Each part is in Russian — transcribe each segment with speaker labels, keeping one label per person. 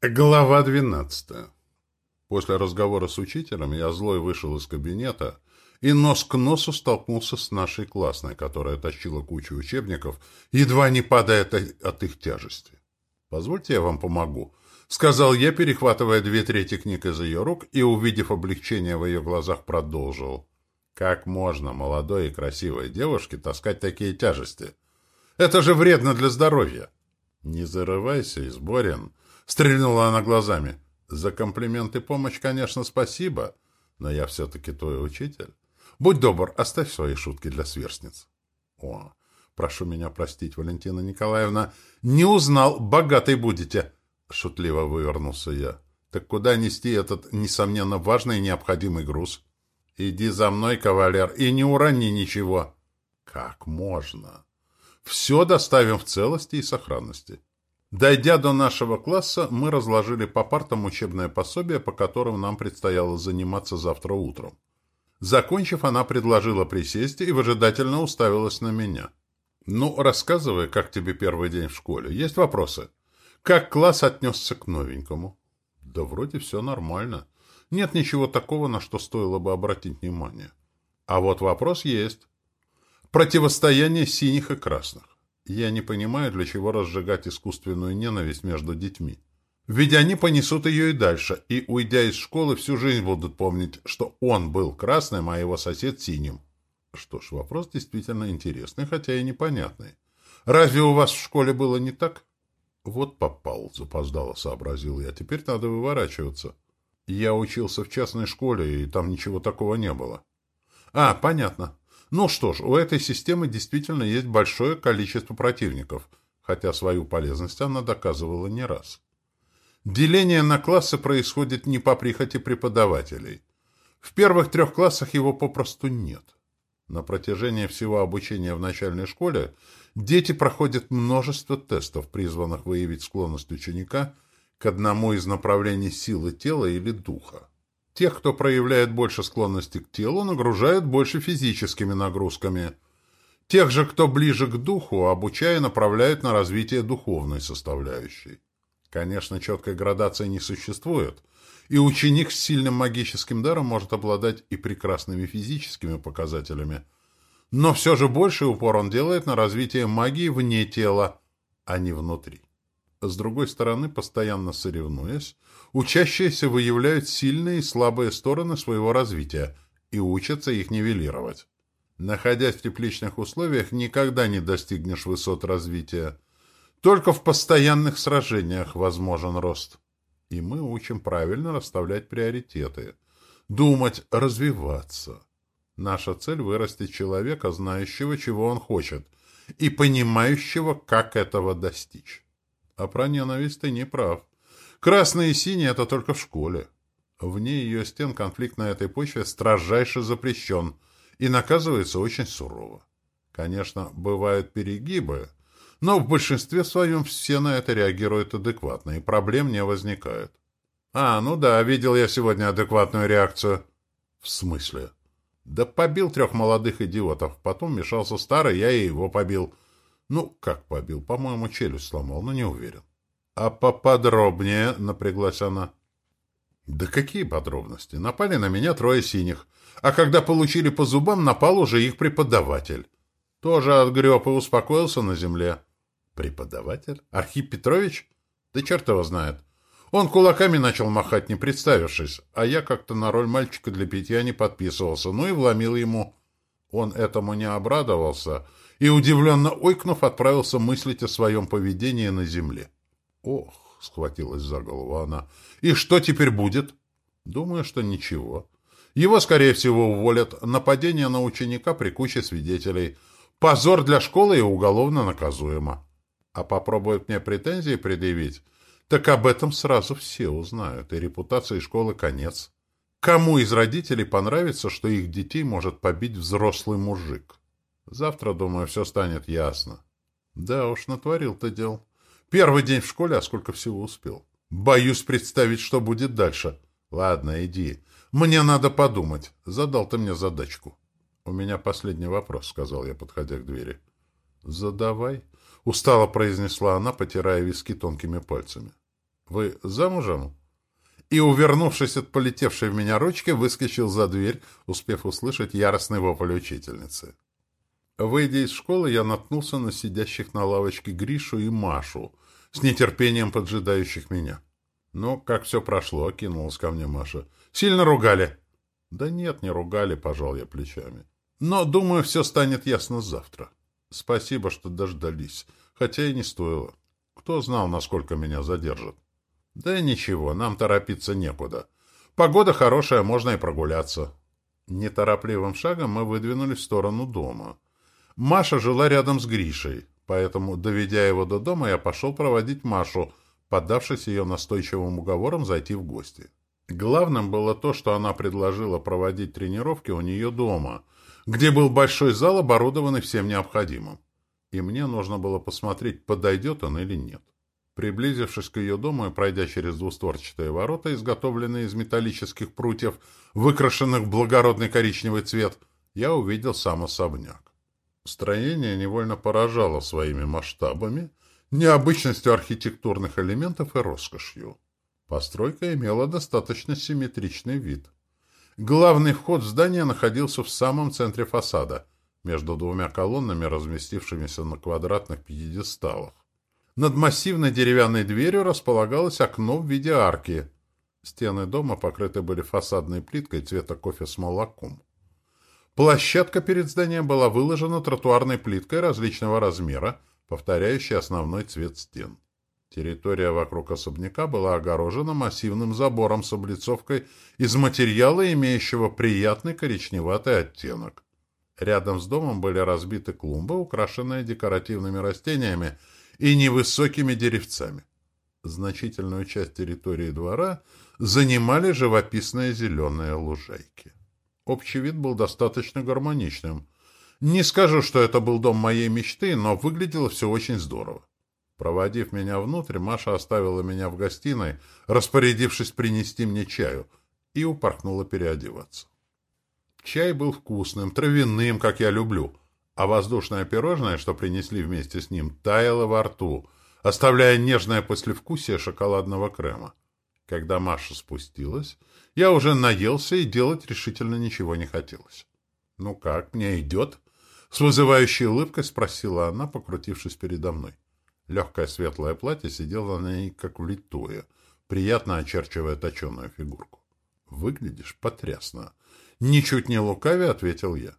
Speaker 1: Глава 12. После разговора с учителем я злой вышел из кабинета и нос к носу столкнулся с нашей классной, которая тащила кучу учебников, едва не падая от их тяжести. «Позвольте, я вам помогу», — сказал я, перехватывая две трети книг из ее рук и, увидев облегчение в ее глазах, продолжил. «Как можно молодой и красивой девушке таскать такие тяжести? Это же вредно для здоровья!» «Не зарывайся, Изборин», Стрельнула она глазами. «За комплимент и помощь, конечно, спасибо, но я все-таки твой учитель. Будь добр, оставь свои шутки для сверстниц». «О, прошу меня простить, Валентина Николаевна, не узнал, богатый будете!» Шутливо вывернулся я. «Так куда нести этот, несомненно, важный и необходимый груз?» «Иди за мной, кавалер, и не урони ничего!» «Как можно?» «Все доставим в целости и сохранности». Дойдя до нашего класса, мы разложили по партам учебное пособие, по которым нам предстояло заниматься завтра утром. Закончив, она предложила присесть и выжидательно уставилась на меня. «Ну, рассказывай, как тебе первый день в школе. Есть вопросы? Как класс отнесся к новенькому?» «Да вроде все нормально. Нет ничего такого, на что стоило бы обратить внимание. А вот вопрос есть. Противостояние синих и красных. Я не понимаю, для чего разжигать искусственную ненависть между детьми. Ведь они понесут ее и дальше, и, уйдя из школы, всю жизнь будут помнить, что он был красным, а его сосед синим. Что ж, вопрос действительно интересный, хотя и непонятный. Разве у вас в школе было не так? Вот попал, запоздало сообразил я. Теперь надо выворачиваться. Я учился в частной школе, и там ничего такого не было. А, понятно. Ну что ж, у этой системы действительно есть большое количество противников, хотя свою полезность она доказывала не раз. Деление на классы происходит не по прихоти преподавателей. В первых трех классах его попросту нет. На протяжении всего обучения в начальной школе дети проходят множество тестов, призванных выявить склонность ученика к одному из направлений силы тела или духа. Тех, кто проявляет больше склонности к телу, нагружают больше физическими нагрузками. Тех же, кто ближе к духу, обучая, направляют на развитие духовной составляющей. Конечно, четкой градации не существует, и ученик с сильным магическим даром может обладать и прекрасными физическими показателями. Но все же больший упор он делает на развитие магии вне тела, а не внутри. С другой стороны, постоянно соревнуясь, учащиеся выявляют сильные и слабые стороны своего развития и учатся их нивелировать. Находясь в тепличных условиях, никогда не достигнешь высот развития. Только в постоянных сражениях возможен рост. И мы учим правильно расставлять приоритеты. Думать, развиваться. Наша цель – вырастить человека, знающего, чего он хочет, и понимающего, как этого достичь. А про ненависть ты не прав. Красные и синие — это только в школе. Вне ее стен конфликт на этой почве строжайше запрещен и наказывается очень сурово. Конечно, бывают перегибы, но в большинстве своем все на это реагируют адекватно, и проблем не возникает. А, ну да, видел я сегодня адекватную реакцию. В смысле? Да побил трех молодых идиотов, потом мешался старый, я и его побил. Ну, как побил? По-моему, челюсть сломал, но не уверен. А поподробнее, напряглась она. Да какие подробности? Напали на меня трое синих. А когда получили по зубам, напал уже их преподаватель. Тоже отгреб и успокоился на земле. Преподаватель? Архип Петрович? Да черт его знает. Он кулаками начал махать, не представившись, а я как-то на роль мальчика для питья не подписывался, ну и вломил ему. Он этому не обрадовался и, удивленно ойкнув, отправился мыслить о своем поведении на земле. «Ох!» — схватилась за голову она. «И что теперь будет?» «Думаю, что ничего. Его, скорее всего, уволят. Нападение на ученика при куче свидетелей. Позор для школы и уголовно наказуемо. А попробуют мне претензии предъявить, так об этом сразу все узнают, и репутации школы конец. Кому из родителей понравится, что их детей может побить взрослый мужик?» Завтра, думаю, все станет ясно. Да уж, натворил-то дел. Первый день в школе, а сколько всего успел. Боюсь представить, что будет дальше. Ладно, иди. Мне надо подумать. Задал ты мне задачку. У меня последний вопрос, сказал я, подходя к двери. Задавай. Устало произнесла она, потирая виски тонкими пальцами. Вы замужем?» И, увернувшись от полетевшей в меня ручки, выскочил за дверь, успев услышать яростный вопль учительницы. Выйдя из школы, я наткнулся на сидящих на лавочке Гришу и Машу, с нетерпением поджидающих меня. «Ну, как все прошло?» — кинулась ко мне Маша. «Сильно ругали?» «Да нет, не ругали», — пожал я плечами. «Но, думаю, все станет ясно завтра. Спасибо, что дождались, хотя и не стоило. Кто знал, насколько меня задержат?» «Да ничего, нам торопиться некуда. Погода хорошая, можно и прогуляться». Неторопливым шагом мы выдвинулись в сторону дома. Маша жила рядом с Гришей, поэтому, доведя его до дома, я пошел проводить Машу, поддавшись ее настойчивым уговорам зайти в гости. Главным было то, что она предложила проводить тренировки у нее дома, где был большой зал, оборудованный всем необходимым. И мне нужно было посмотреть, подойдет он или нет. Приблизившись к ее дому и пройдя через двустворчатые ворота, изготовленные из металлических прутьев, выкрашенных в благородный коричневый цвет, я увидел сам особняк. Строение невольно поражало своими масштабами, необычностью архитектурных элементов и роскошью. Постройка имела достаточно симметричный вид. Главный вход в здание находился в самом центре фасада, между двумя колоннами, разместившимися на квадратных пьедесталах. Над массивной деревянной дверью располагалось окно в виде арки. Стены дома покрыты были фасадной плиткой цвета кофе с молоком. Площадка перед зданием была выложена тротуарной плиткой различного размера, повторяющей основной цвет стен. Территория вокруг особняка была огорожена массивным забором с облицовкой из материала, имеющего приятный коричневатый оттенок. Рядом с домом были разбиты клумбы, украшенные декоративными растениями и невысокими деревцами. Значительную часть территории двора занимали живописные зеленые лужайки. Общий вид был достаточно гармоничным. Не скажу, что это был дом моей мечты, но выглядело все очень здорово. Проводив меня внутрь, Маша оставила меня в гостиной, распорядившись принести мне чаю, и упорхнула переодеваться. Чай был вкусным, травяным, как я люблю, а воздушное пирожное, что принесли вместе с ним, таяло во рту, оставляя нежное послевкусие шоколадного крема. Когда Маша спустилась, я уже наелся, и делать решительно ничего не хотелось. — Ну как, мне идет? — с вызывающей улыбкой спросила она, покрутившись передо мной. Легкое светлое платье сидело на ней как влитое, приятно очерчивая точеную фигурку. — Выглядишь потрясно. — Ничуть не лукаве, — ответил я.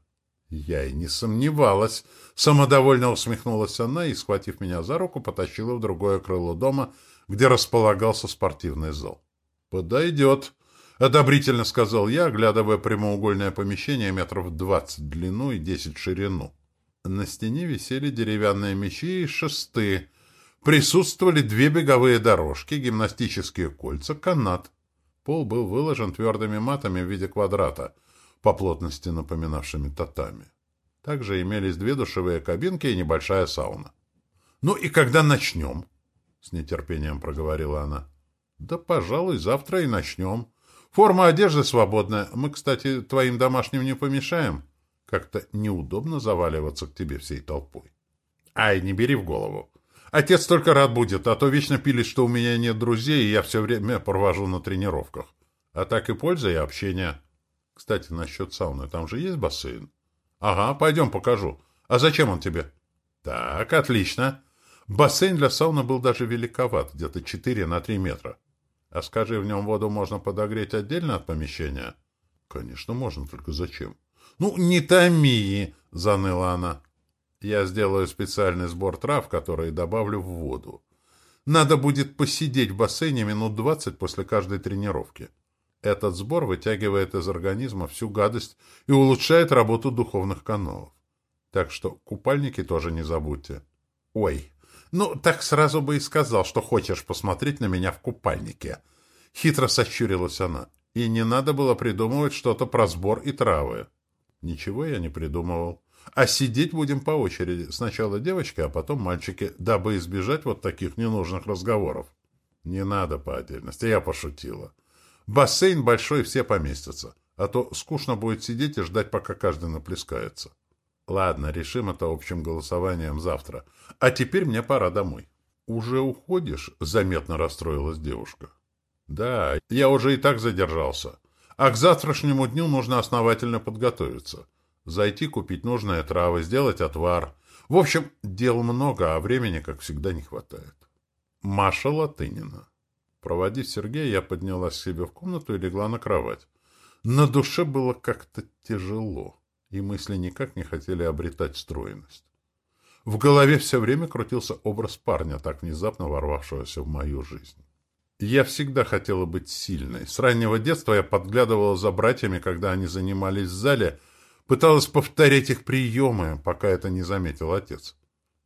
Speaker 1: Я и не сомневалась. Самодовольно усмехнулась она и, схватив меня за руку, потащила в другое крыло дома, где располагался спортивный зал. — Подойдет, — одобрительно сказал я, оглядывая прямоугольное помещение метров двадцать в длину и десять в ширину. На стене висели деревянные мечи и шесты. Присутствовали две беговые дорожки, гимнастические кольца, канат. Пол был выложен твердыми матами в виде квадрата, по плотности напоминавшими татами. Также имелись две душевые кабинки и небольшая сауна. — Ну и когда начнем? — с нетерпением проговорила она. — Да, пожалуй, завтра и начнем. Форма одежды свободная. Мы, кстати, твоим домашним не помешаем. Как-то неудобно заваливаться к тебе всей толпой. Ай, не бери в голову. Отец только рад будет, а то вечно пилит, что у меня нет друзей, и я все время провожу на тренировках. А так и польза, и общение. Кстати, насчет сауны, там же есть бассейн? Ага, пойдем покажу. А зачем он тебе? Так, отлично. Бассейн для сауны был даже великоват, где-то 4 на 3 метра. А скажи, в нем воду можно подогреть отдельно от помещения? Конечно, можно, только зачем? Ну, не томи, заныла она. Я сделаю специальный сбор трав, которые добавлю в воду. Надо будет посидеть в бассейне минут двадцать после каждой тренировки. Этот сбор вытягивает из организма всю гадость и улучшает работу духовных каналов. Так что купальники тоже не забудьте. Ой, «Ну, так сразу бы и сказал, что хочешь посмотреть на меня в купальнике». Хитро сощурилась она. И не надо было придумывать что-то про сбор и травы. Ничего я не придумывал. А сидеть будем по очереди. Сначала девочки, а потом мальчики, дабы избежать вот таких ненужных разговоров. Не надо по отдельности, я пошутила. Бассейн большой, все поместятся. А то скучно будет сидеть и ждать, пока каждый наплескается. Ладно, решим это общим голосованием завтра. А теперь мне пора домой. «Уже уходишь?» — заметно расстроилась девушка. «Да, я уже и так задержался. А к завтрашнему дню нужно основательно подготовиться. Зайти, купить нужные травы, сделать отвар. В общем, дел много, а времени, как всегда, не хватает». Маша Латынина. Проводив Сергея, я поднялась к себе в комнату и легла на кровать. На душе было как-то тяжело, и мысли никак не хотели обретать стройность. В голове все время крутился образ парня, так внезапно ворвавшегося в мою жизнь. Я всегда хотела быть сильной. С раннего детства я подглядывала за братьями, когда они занимались в зале, пыталась повторять их приемы, пока это не заметил отец.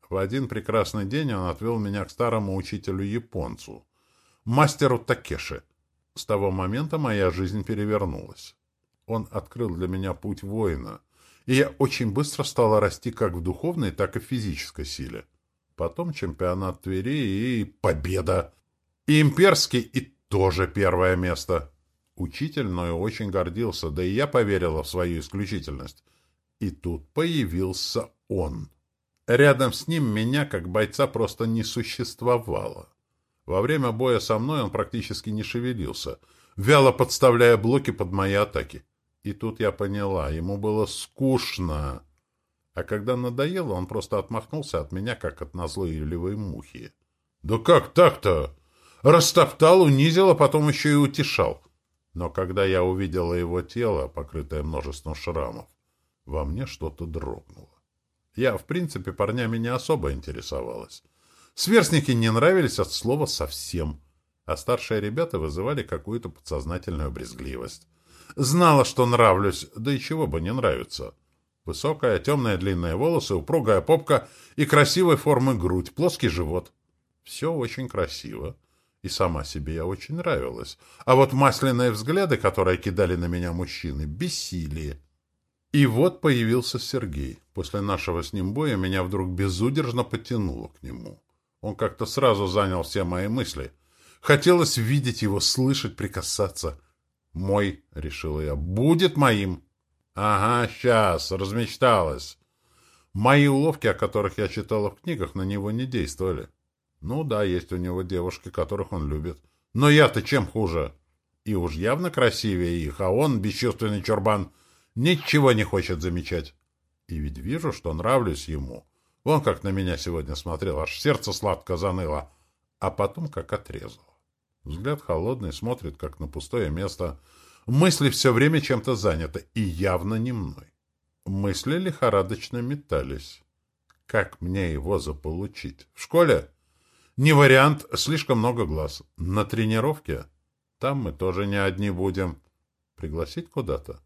Speaker 1: В один прекрасный день он отвел меня к старому учителю-японцу, мастеру Такеши. С того момента моя жизнь перевернулась. Он открыл для меня путь воина — и я очень быстро стала расти как в духовной, так и в физической силе. Потом чемпионат Твери и победа. И имперский, и тоже первое место. Учитель мною очень гордился, да и я поверила в свою исключительность. И тут появился он. Рядом с ним меня, как бойца, просто не существовало. Во время боя со мной он практически не шевелился, вяло подставляя блоки под мои атаки. И тут я поняла, ему было скучно. А когда надоело, он просто отмахнулся от меня, как от назойливой мухи. «Да как так-то?» Растоптал, унизил, а потом еще и утешал. Но когда я увидела его тело, покрытое множеством шрамов, во мне что-то дрогнуло. Я, в принципе, парнями не особо интересовалась. Сверстники не нравились от слова совсем, а старшие ребята вызывали какую-то подсознательную брезгливость. Знала, что нравлюсь, да и чего бы не нравится. Высокая, темная, длинные волосы, упругая попка и красивой формы грудь, плоский живот. Все очень красиво. И сама себе я очень нравилась. А вот масляные взгляды, которые кидали на меня мужчины, бесили. И вот появился Сергей. После нашего с ним боя меня вдруг безудержно потянуло к нему. Он как-то сразу занял все мои мысли. Хотелось видеть его, слышать, прикасаться. «Мой», — решила я, — «будет моим». «Ага, сейчас, размечталась». Мои уловки, о которых я читала в книгах, на него не действовали. Ну да, есть у него девушки, которых он любит. Но я-то чем хуже? И уж явно красивее их, а он, бесчувственный чурбан, ничего не хочет замечать. И ведь вижу, что нравлюсь ему. Вон как на меня сегодня смотрел, аж сердце сладко заныло, а потом как отрезал. Взгляд холодный, смотрит, как на пустое место. Мысли все время чем-то заняты, и явно не мной. Мысли лихорадочно метались. Как мне его заполучить? В школе? Не вариант, слишком много глаз. На тренировке? Там мы тоже не одни будем. Пригласить куда-то?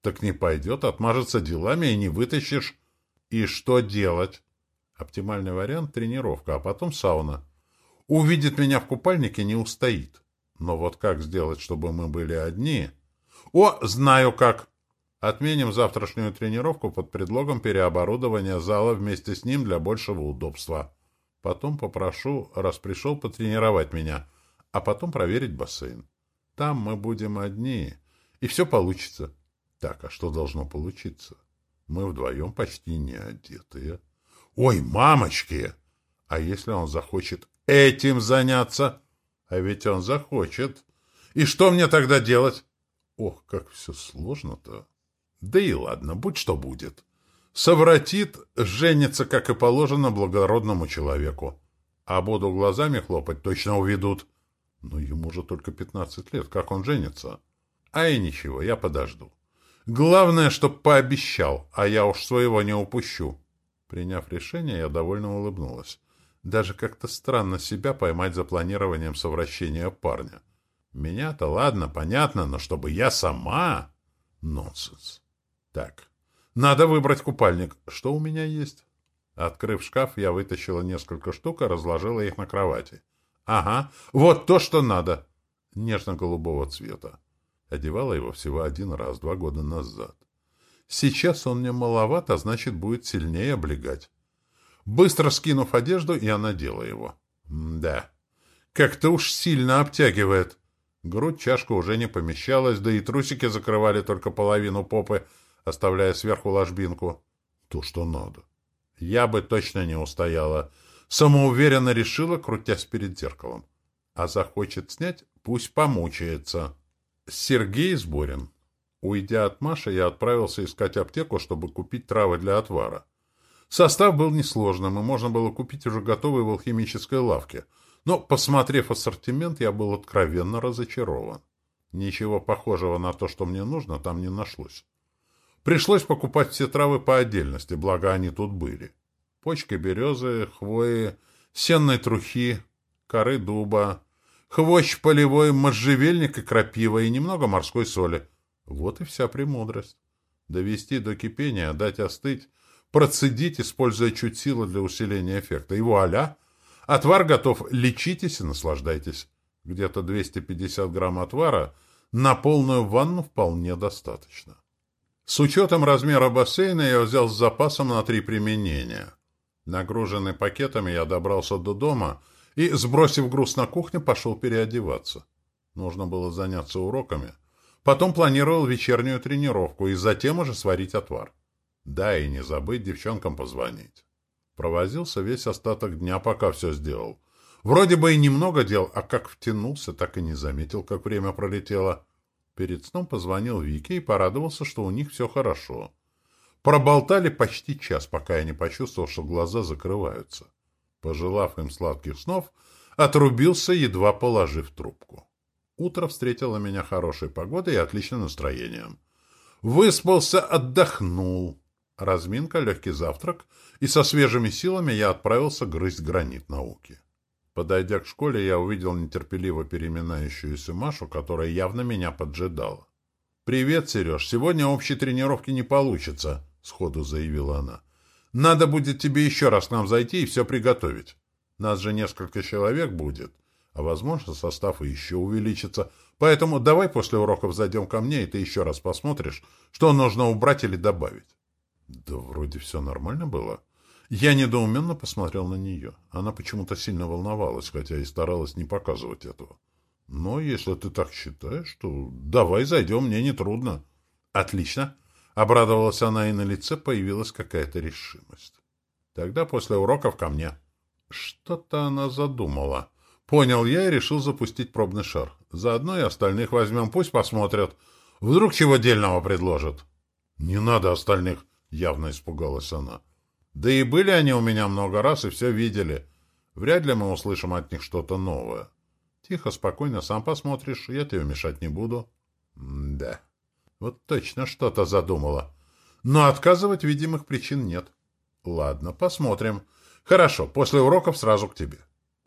Speaker 1: Так не пойдет, отмажется делами и не вытащишь. И что делать? Оптимальный вариант — тренировка, а потом сауна. Увидит меня в купальнике, не устоит. Но вот как сделать, чтобы мы были одни? О, знаю как! Отменим завтрашнюю тренировку под предлогом переоборудования зала вместе с ним для большего удобства. Потом попрошу, раз пришел, потренировать меня, а потом проверить бассейн. Там мы будем одни, и все получится. Так, а что должно получиться? Мы вдвоем почти не одетые. Ой, мамочки! А если он захочет этим заняться. А ведь он захочет. И что мне тогда делать? Ох, как все сложно-то. Да и ладно, будь что будет. Совратит, женится, как и положено, благородному человеку. А буду глазами хлопать, точно уведут. Но ему же только пятнадцать лет, как он женится? А и ничего, я подожду. Главное, чтоб пообещал, а я уж своего не упущу. Приняв решение, я довольно улыбнулась. Даже как-то странно себя поймать за планированием совращения парня. Меня-то ладно, понятно, но чтобы я сама... Нонсенс. Так, надо выбрать купальник. Что у меня есть? Открыв шкаф, я вытащила несколько штук и разложила их на кровати. Ага, вот то, что надо. Нежно-голубого цвета. Одевала его всего один раз, два года назад. Сейчас он мне маловат, а значит, будет сильнее облегать. Быстро скинув одежду, я надела его. да, как-то уж сильно обтягивает. Грудь чашка уже не помещалась, да и трусики закрывали только половину попы, оставляя сверху ложбинку. То, что надо. Я бы точно не устояла. Самоуверенно решила, крутясь перед зеркалом. А захочет снять, пусть помучается. Сергей Сборин. Уйдя от Маши, я отправился искать аптеку, чтобы купить травы для отвара. Состав был несложным, и можно было купить уже готовый в алхимической лавке. Но, посмотрев ассортимент, я был откровенно разочарован. Ничего похожего на то, что мне нужно, там не нашлось. Пришлось покупать все травы по отдельности, благо они тут были. Почки березы, хвои, сенной трухи, коры дуба, хвощ полевой, можжевельник и крапива, и немного морской соли. Вот и вся премудрость. Довести до кипения, дать остыть, процедить, используя чуть силы для усиления эффекта. И вуаля! Отвар готов, лечитесь и наслаждайтесь. Где-то 250 грамм отвара на полную ванну вполне достаточно. С учетом размера бассейна я взял с запасом на три применения. Нагруженный пакетами я добрался до дома и, сбросив груз на кухню, пошел переодеваться. Нужно было заняться уроками. Потом планировал вечернюю тренировку и затем уже сварить отвар. Да, и не забыть девчонкам позвонить. Провозился весь остаток дня, пока все сделал. Вроде бы и немного дел, а как втянулся, так и не заметил, как время пролетело. Перед сном позвонил Вике и порадовался, что у них все хорошо. Проболтали почти час, пока я не почувствовал, что глаза закрываются. Пожелав им сладких снов, отрубился, едва положив трубку. Утро встретило меня хорошей погодой и отличным настроением. Выспался, отдохнул. Разминка, легкий завтрак, и со свежими силами я отправился грызть гранит науки. Подойдя к школе, я увидел нетерпеливо переминающуюся Машу, которая явно меня поджидала. «Привет, Сереж. Сегодня общей тренировки не получится», — сходу заявила она. «Надо будет тебе еще раз к нам зайти и все приготовить. Нас же несколько человек будет, а, возможно, состав еще увеличится. Поэтому давай после уроков зайдем ко мне, и ты еще раз посмотришь, что нужно убрать или добавить». Да вроде все нормально было. Я недоуменно посмотрел на нее. Она почему-то сильно волновалась, хотя и старалась не показывать этого. Но если ты так считаешь, то давай зайдем, мне не трудно. Отлично. Обрадовалась она, и на лице появилась какая-то решимость. Тогда после уроков ко мне. Что-то она задумала. Понял я и решил запустить пробный шар. Заодно и остальных возьмем, пусть посмотрят. Вдруг чего дельного предложат. Не надо остальных, явно испугалась она. Да и были они у меня много раз и все видели. Вряд ли мы услышим от них что-то новое. Тихо, спокойно, сам посмотришь, я тебе мешать не буду. Да. Вот точно что-то задумала. Но отказывать видимых причин нет. Ладно, посмотрим. Хорошо, после уроков сразу к тебе.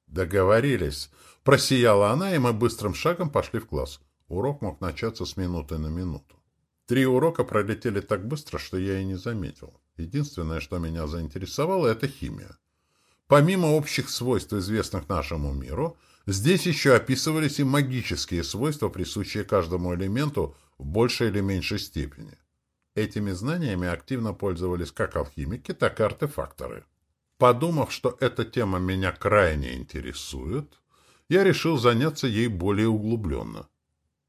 Speaker 1: Договорились. Просияла она, и мы быстрым шагом пошли в класс. Урок мог начаться с минуты на минуту. Три урока пролетели так быстро, что я и не заметил. Единственное, что меня заинтересовало, это химия. Помимо общих свойств, известных нашему миру, здесь еще описывались и магические свойства, присущие каждому элементу в большей или меньшей степени. Этими знаниями активно пользовались как алхимики, так и артефакторы. Подумав, что эта тема меня крайне интересует, я решил заняться ей более углубленно.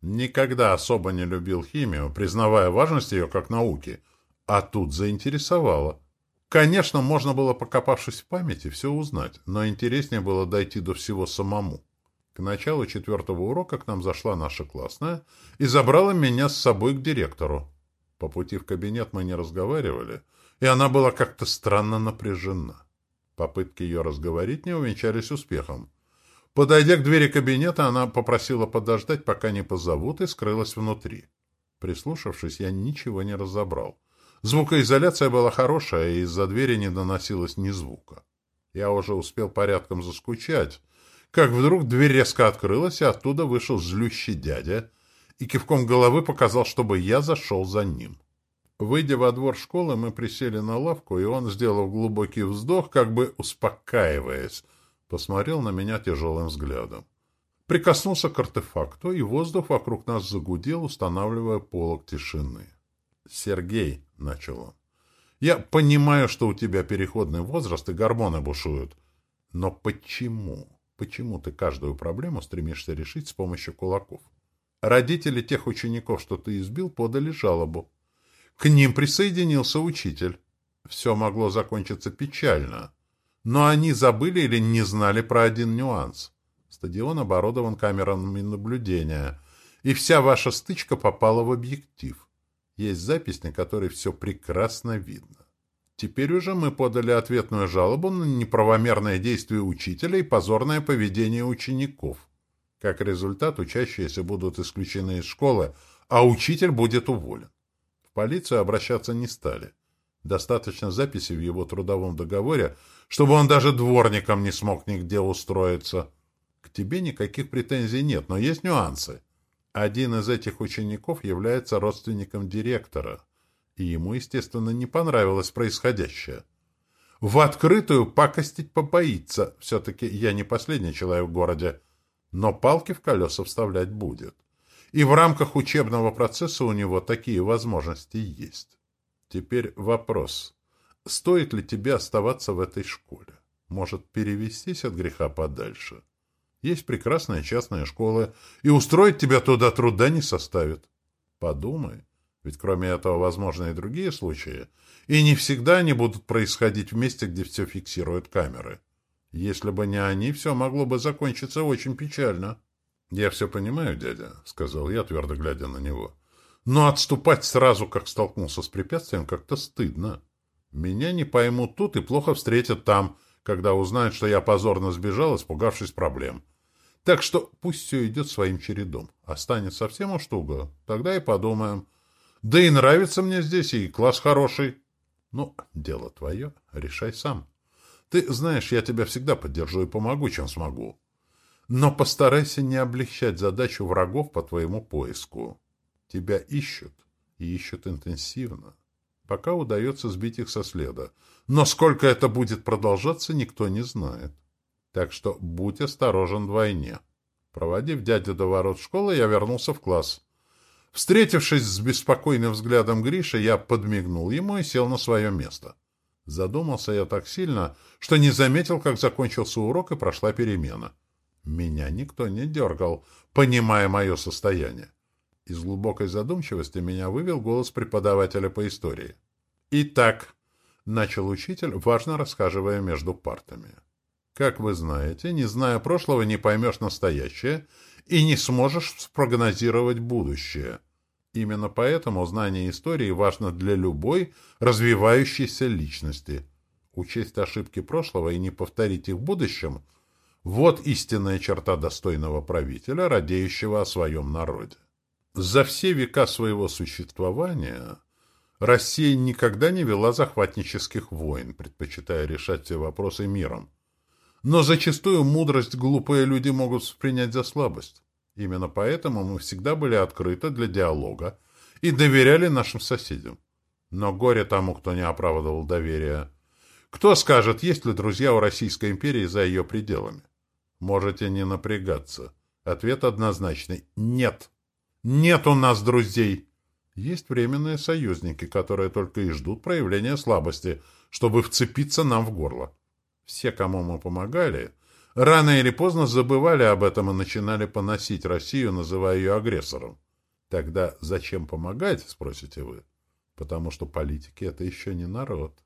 Speaker 1: Никогда особо не любил химию, признавая важность ее как науки, а тут заинтересовало. Конечно, можно было, покопавшись в памяти, все узнать, но интереснее было дойти до всего самому. К началу четвертого урока к нам зашла наша классная и забрала меня с собой к директору. По пути в кабинет мы не разговаривали, и она была как-то странно напряжена. Попытки ее разговорить не увенчались успехом. Подойдя к двери кабинета, она попросила подождать, пока не позовут, и скрылась внутри. Прислушавшись, я ничего не разобрал. Звукоизоляция была хорошая, и из-за двери не доносилось ни звука. Я уже успел порядком заскучать, как вдруг дверь резко открылась, и оттуда вышел злющий дядя и кивком головы показал, чтобы я зашел за ним. Выйдя во двор школы, мы присели на лавку, и он, сделав глубокий вздох, как бы успокаиваясь, посмотрел на меня тяжелым взглядом. Прикоснулся к артефакту, и воздух вокруг нас загудел, устанавливая полог тишины. «Сергей», — начал он, — «я понимаю, что у тебя переходный возраст и гормоны бушуют. Но почему? Почему ты каждую проблему стремишься решить с помощью кулаков? Родители тех учеников, что ты избил, подали жалобу. К ним присоединился учитель. Все могло закончиться печально» Но они забыли или не знали про один нюанс. Стадион оборудован камерами наблюдения, и вся ваша стычка попала в объектив. Есть запись, на которой все прекрасно видно. Теперь уже мы подали ответную жалобу на неправомерное действие учителя и позорное поведение учеников. Как результат, учащиеся будут исключены из школы, а учитель будет уволен. В полицию обращаться не стали. Достаточно записи в его трудовом договоре, чтобы он даже дворником не смог нигде устроиться. К тебе никаких претензий нет, но есть нюансы. Один из этих учеников является родственником директора, и ему, естественно, не понравилось происходящее. В открытую пакостить побоится. Все-таки я не последний человек в городе, но палки в колеса вставлять будет. И в рамках учебного процесса у него такие возможности есть. Теперь вопрос. Стоит ли тебе оставаться в этой школе? Может, перевестись от греха подальше? Есть прекрасная частная школа, и устроить тебя туда труда не составит. Подумай, ведь кроме этого возможны и другие случаи, и не всегда они будут происходить в месте, где все фиксируют камеры. Если бы не они, все могло бы закончиться очень печально. — Я все понимаю, дядя, — сказал я, твердо глядя на него. Но отступать сразу, как столкнулся с препятствием, как-то стыдно. Меня не поймут тут и плохо встретят там, когда узнают, что я позорно сбежал, испугавшись проблем. Так что пусть все идет своим чередом. Останет совсем уж туго, тогда и подумаем. Да и нравится мне здесь, и класс хороший. Ну, дело твое, решай сам. Ты знаешь, я тебя всегда поддержу и помогу, чем смогу. Но постарайся не облегчать задачу врагов по твоему поиску. Тебя ищут, и ищут интенсивно. Пока удается сбить их со следа. Но сколько это будет продолжаться, никто не знает. Так что будь осторожен вдвойне. Проводив дядю до ворот школы, я вернулся в класс. Встретившись с беспокойным взглядом Гриши, я подмигнул ему и сел на свое место. Задумался я так сильно, что не заметил, как закончился урок и прошла перемена. Меня никто не дергал, понимая мое состояние. Из глубокой задумчивости меня вывел голос преподавателя по истории. «Итак», — начал учитель, важно расхаживая между партами. «Как вы знаете, не зная прошлого, не поймешь настоящее и не сможешь спрогнозировать будущее. Именно поэтому знание истории важно для любой развивающейся личности. Учесть ошибки прошлого и не повторить их в будущем — вот истинная черта достойного правителя, радеющего о своем народе. За все века своего существования Россия никогда не вела захватнических войн, предпочитая решать все вопросы миром. Но зачастую мудрость глупые люди могут воспринять за слабость. Именно поэтому мы всегда были открыты для диалога и доверяли нашим соседям. Но горе тому, кто не оправдывал доверия. Кто скажет, есть ли друзья у Российской империи за ее пределами? Можете не напрягаться. Ответ однозначный – нет. Нет у нас друзей. Есть временные союзники, которые только и ждут проявления слабости, чтобы вцепиться нам в горло. Все, кому мы помогали, рано или поздно забывали об этом и начинали поносить Россию, называя ее агрессором. Тогда зачем помогать, спросите вы? Потому что политики — это еще не народ.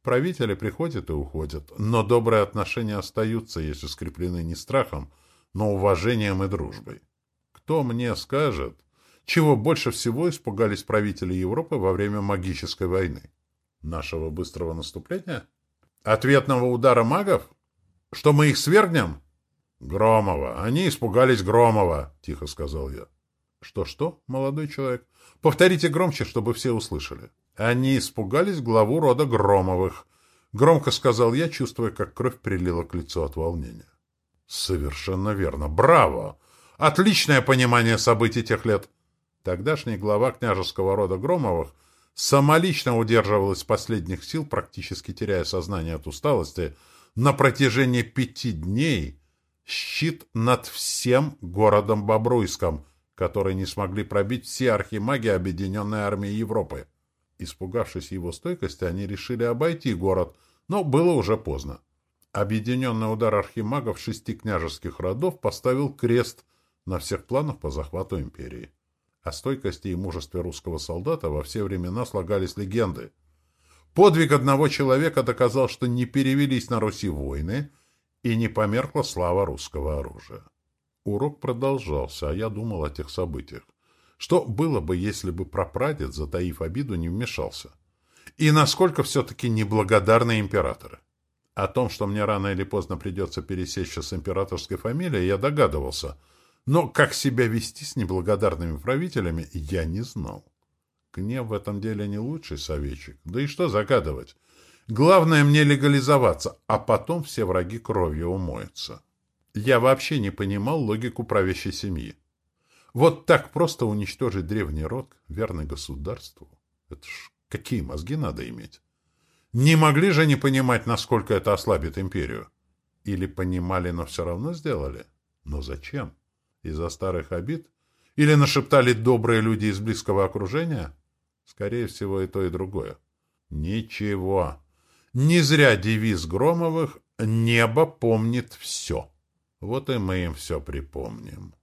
Speaker 1: Правители приходят и уходят, но добрые отношения остаются, если скреплены не страхом, но уважением и дружбой. Кто мне скажет, чего больше всего испугались правители Европы во время магической войны? Нашего быстрого наступления? Ответного удара магов? Что мы их свергнем? Громова. Они испугались Громова, тихо сказал я. Что-что, молодой человек? Повторите громче, чтобы все услышали. Они испугались главу рода Громовых. Громко сказал я, чувствуя, как кровь прилила к лицу от волнения. Совершенно верно. Браво! Отличное понимание событий тех лет. Тогдашний глава княжеского рода Громовых самолично удерживал из последних сил, практически теряя сознание от усталости, на протяжении пяти дней щит над всем городом Бобруйском, который не смогли пробить все архимаги Объединенной армии Европы. Испугавшись его стойкости, они решили обойти город, но было уже поздно. Объединенный удар архимагов шести княжеских родов поставил крест на всех планах по захвату империи. О стойкости и мужестве русского солдата во все времена слагались легенды. Подвиг одного человека доказал, что не перевелись на Руси войны и не померкла слава русского оружия. Урок продолжался, а я думал о тех событиях. Что было бы, если бы прапрадед, затаив обиду, не вмешался? И насколько все-таки неблагодарны императоры? О том, что мне рано или поздно придется пересечься с императорской фамилией, я догадывался. Но как себя вести с неблагодарными правителями, я не знал. Гнев в этом деле не лучший советчик. Да и что загадывать? Главное мне легализоваться, а потом все враги кровью умоются. Я вообще не понимал логику правящей семьи. Вот так просто уничтожить древний род, верный государству? Это ж какие мозги надо иметь? Не могли же не понимать, насколько это ослабит империю? Или понимали, но все равно сделали? Но зачем? Из-за старых обид? Или нашептали добрые люди из близкого окружения? Скорее всего, и то, и другое. Ничего. Не зря девиз Громовых «Небо помнит все». Вот и мы им все припомним.